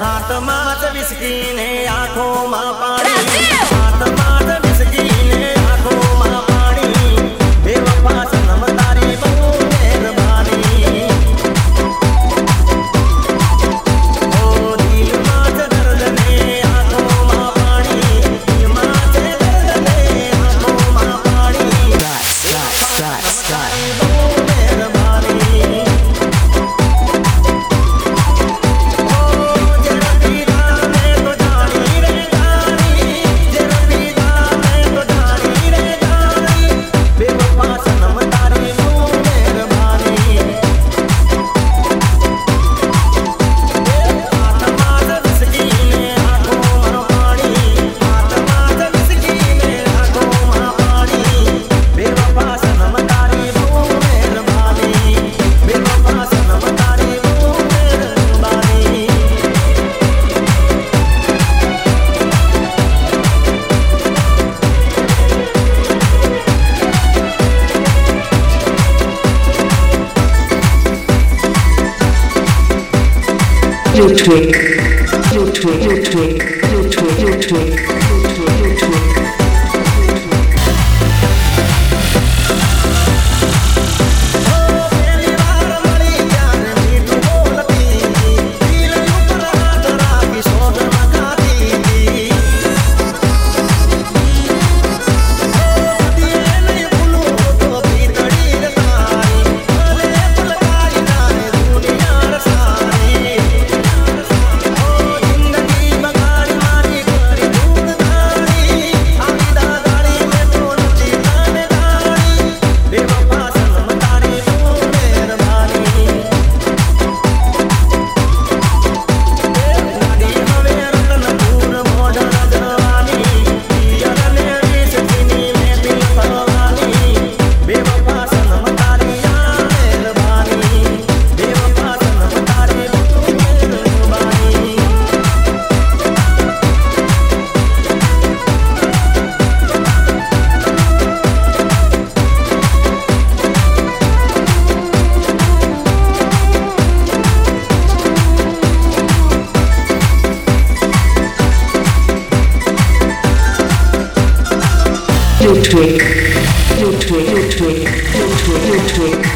હાથમાં જ વિસ્કીને આંખોમાં Ludwig, Ludwig, Ludwig, Ludwig, Ludwig. 又锤，又锤，又锤，又锤，又锤，又锤。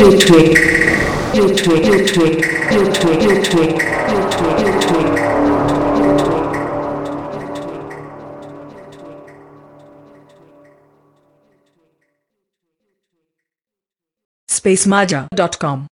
Ludwig, Ludwig, Ludwig, Ludwig, Ludwig, Ludwig, Ludwig. spacemaja.com